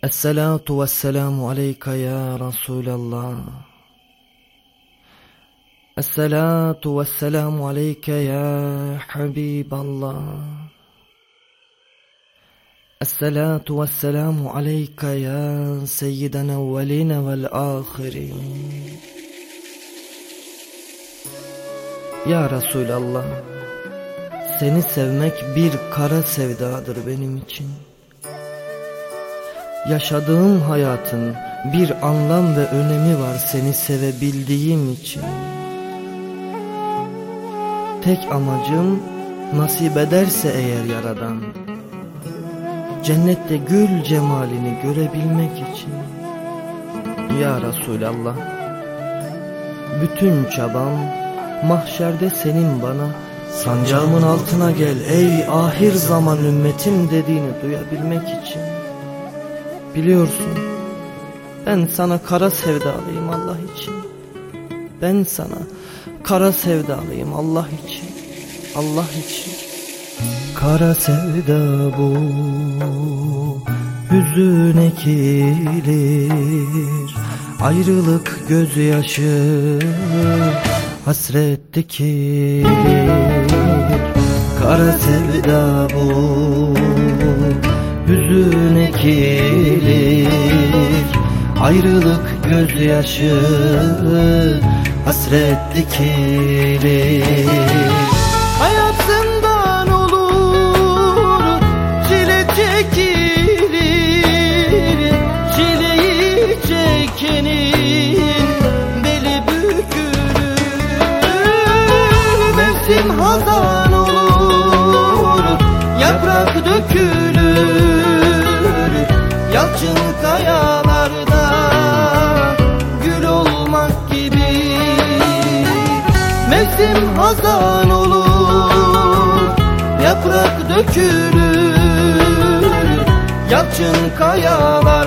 Esselatu vesselamu aleyke ya Resulallah. Esselatu vesselamu aleyke ya Habiballah. Esselatu vesselamu aleyke ya Seyyiden evveline vel ahirin. Ya Resulallah, seni sevmek bir kara sevdadır benim için.'' Yaşadığım hayatın bir anlam ve önemi var seni sevebildiğim için. Tek amacım nasip ederse eğer yaradan Cennette gül cemalini görebilmek için Ya Resulallah Bütün çabam mahşerde senin bana Sancağımın altına gel ey ahir zaman ümmetim dediğini duyabilmek için Biliyorsun ben sana kara sevdalıyım Allah için. Ben sana kara sevdalıyım Allah için. Allah için. Kara sevda bu hüzün ekilir Ayrılık gözyaşı hasret dikilir Kara sevda bu hüzün ekilir. Ayrılık gözyaşı hasret dikilir. Hayatından olur çile çekilir. Çileyi çekenin beli bükülür. Mevsim hazan olur yaprak dökülür Yalçın kayalarda gül olmak gibi. Mevsim hazan olur Yaprak dökülür. Yalçın kayalarda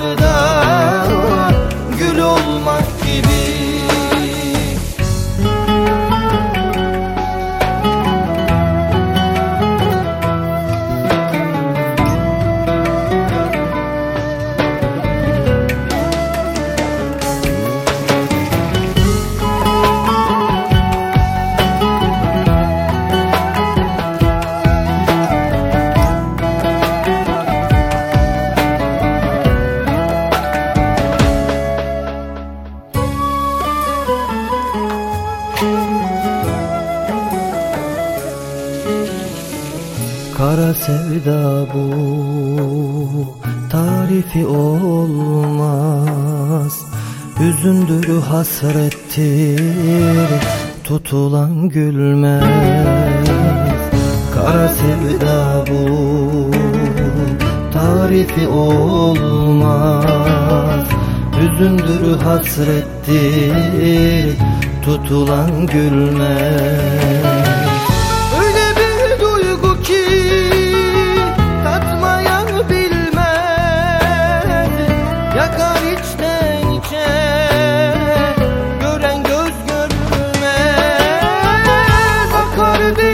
Kara sevda bu tarifi olmaz. Hüzündür hasrettir tutulan gülmez. Kara sevda bu tarifi olmaz. Hüzündür hasrettir tutulan gülmez